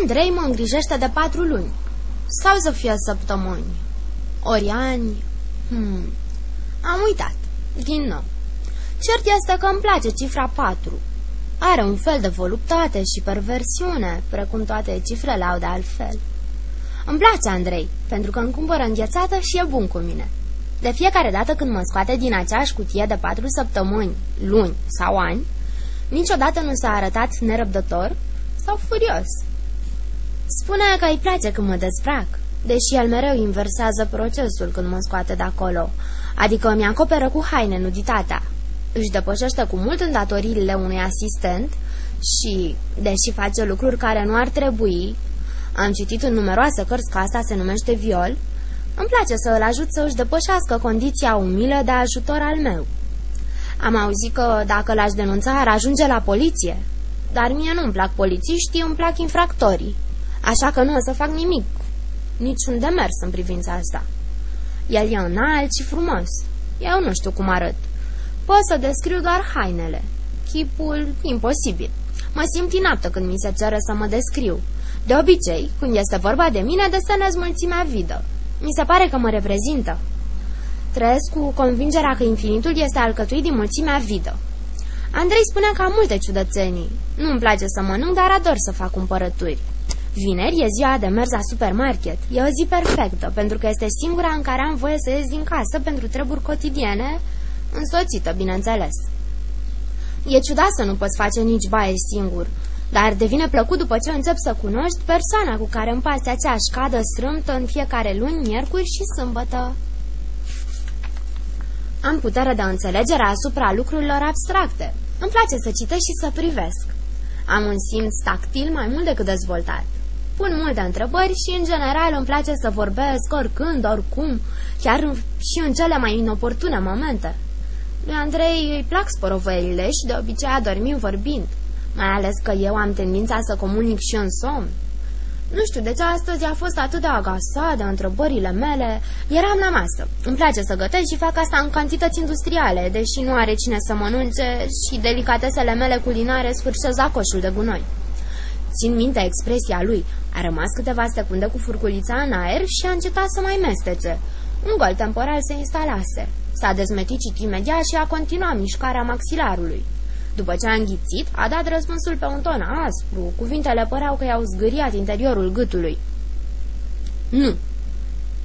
Andrei mă îngrijește de patru luni. Sau să fie săptămâni. Ori ani. Hmm. Am uitat. Din nou. Cert este că îmi place cifra 4. Are un fel de voluptate și perversiune, precum toate cifrele au de altfel. Îmi place Andrei, pentru că îmi cumpără înghețată și e bun cu mine. De fiecare dată când mă scoate din aceeași cutie de patru săptămâni, luni sau ani, niciodată nu s-a arătat nerăbdător sau furios. Spune că îi place când mă dezbrac, deși el mereu inversează procesul când mă scoate de acolo, adică mi acoperă cu haine nuditatea. Își depășește cu mult îndatoririle unui asistent și, deși face lucruri care nu ar trebui, am citit în numeroase cărți că asta se numește viol, îmi place să îl ajut să își depășească condiția umilă de ajutor al meu. Am auzit că dacă l-aș denunța ar ajunge la poliție, dar mie nu-mi plac polițiștii, îmi plac infractorii, așa că nu o să fac nimic, niciun demers în privința asta. El e înalt și frumos. Eu nu știu cum arăt. Pot să descriu doar hainele. Chipul imposibil. Mă simt inaptă când mi se cere să mă descriu. De obicei, când este vorba de mine, desenez mulțimea vidă. Mi se pare că mă reprezintă. Trăiesc cu convingerea că infinitul este alcătuit din mulțimea vidă. Andrei spune că am multe ciudățenii. Nu-mi place să mănânc, dar ador să fac cumpărături. Vineri e ziua de mers la supermarket. E o zi perfectă, pentru că este singura în care am voie să ies din casă pentru treburi cotidiene, însoțită, bineînțeles. E ciudat să nu poți face nici baie singur, dar devine plăcut după ce încep să cunoști persoana cu care împați aceeași cadă strâmtă în fiecare luni, miercuri și sâmbătă. Am putere de înțelegere asupra lucrurilor abstracte. Îmi place să citesc și să privesc. Am un simț tactil mai mult decât dezvoltat. Pun multe întrebări și, în general, îmi place să vorbesc oricând, oricum, chiar și în cele mai inoportune momente. Lui Andrei îi plac sporovările și de obicei adormim vorbind mai ales că eu am tendința să comunic și în somn. Nu știu de ce astăzi a fost atât de agasat de întrebările mele. Eram la masă. Îmi place să gătesc și fac asta în cantități industriale, deși nu are cine să mănânce și delicatesele mele culinare sfârșesc acoșul de gunoi. Țin minte expresia lui. A rămas câteva secunde cu furculița în aer și a încetat să mai mestece. Un gol temporal se instalase. S-a dezmeticit imediat și a continuat mișcarea maxilarului. După ce a înghițit, a dat răspunsul pe un ton aspru. Cuvintele păreau că i-au zgâriat interiorul gâtului. Nu.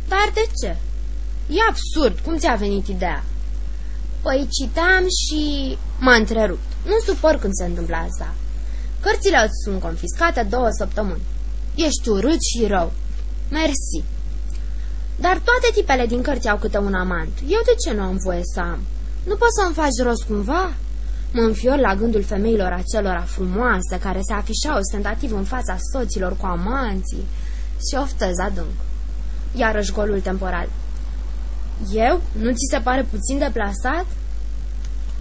Dar de ce? E absurd. Cum ți-a venit ideea? Păi citam și... M-a întrerupt. Nu supăr când se întâmplă asta. Cărțile îți sunt confiscate două săptămâni. Ești urât și rău. Mersi. Dar toate tipele din cărți au câte un amant. Eu de ce nu am voie să am? Nu poți să-mi faci rost cumva? Mă înfior la gândul femeilor acelora frumoase care se afișau ostentativ în fața soților cu amanții și oftez adânc. Iarăși golul temporal. Eu? Nu ți se pare puțin deplasat?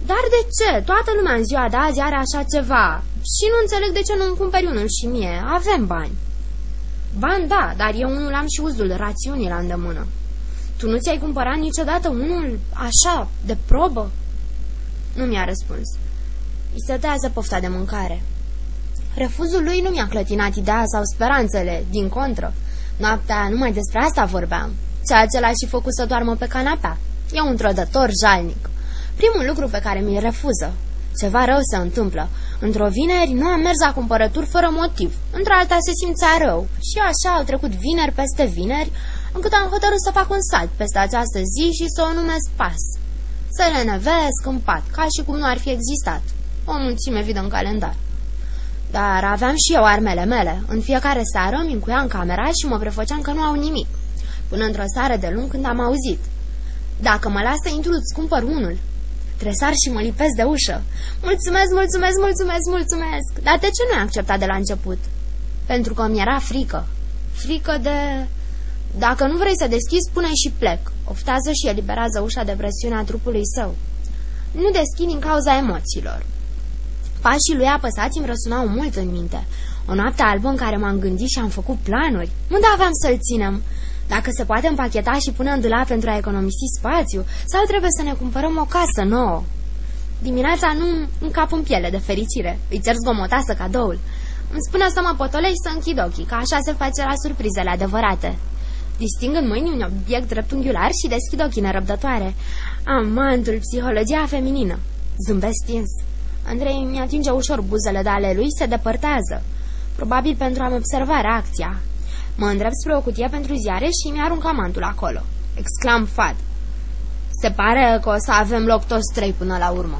Dar de ce? Toată lumea în ziua de azi are așa ceva și nu înțeleg de ce nu-mi cumperi unul și mie. Avem bani. Bani, da, dar eu unul am și uzul rațiunii la îndemână. Tu nu ți-ai cumpărat niciodată unul așa, de probă? Nu mi-a răspuns. Îi stătează pofta de mâncare. Refuzul lui nu mi-a clătinat ideea sau speranțele, din contră. Noaptea numai despre asta vorbeam, ceea ce l-a și făcut să doarmă pe canapea. E un trădător jalnic. Primul lucru pe care mi-l refuză. Ceva rău se întâmplă. Într-o vineri nu am mers la cumpărături fără motiv. Într-alta se simțea rău. Și așa au trecut vineri peste vineri, încât am hotărât să fac un salt peste această zi și să o numesc pas. Să le nevesc în pat, ca și cum nu ar fi existat. O mulțime vidă în calendar. Dar aveam și eu armele mele. În fiecare seară îmi încuiam camera și mă prefăceam că nu au nimic. Până într-o seară de lung când am auzit. Dacă mă lasă intru, îți cumpăr unul. Tresar și mă lipesc de ușă. Mulțumesc, mulțumesc, mulțumesc, mulțumesc. Dar de ce nu ai acceptat de la început? Pentru că mi era frică. Frică de... Dacă nu vrei să deschizi, spune și plec. Oftează și eliberează ușa de presiune a trupului său. Nu deschid din cauza emoțiilor. Pașii lui apăsați îmi răsunau mult în minte. O noapte albă în care m-am gândit și am făcut planuri. Unde aveam să-l ținem? Dacă se poate împacheta și pune în dulap pentru a economisi spațiu, sau trebuie să ne cumpărăm o casă nouă? Dimineața nu în cap în piele de fericire. Îi cer zgomotasă cadoul. Îmi spune să mă potolești să închid ochii, că așa se face la surprizele adevărate. Disting în mâini un obiect dreptunghiular și deschid ochii nerăbdătoare. Amantul, psihologia feminină. Zâmbesc stins. Andrei mi-atinge ușor buzele de ale lui, se depărtează. Probabil pentru a-mi observa reacția. Mă îndrept spre o cutie pentru ziare și mi-arunc amantul acolo. Exclam fad. Se pare că o să avem loc toți trei până la urmă.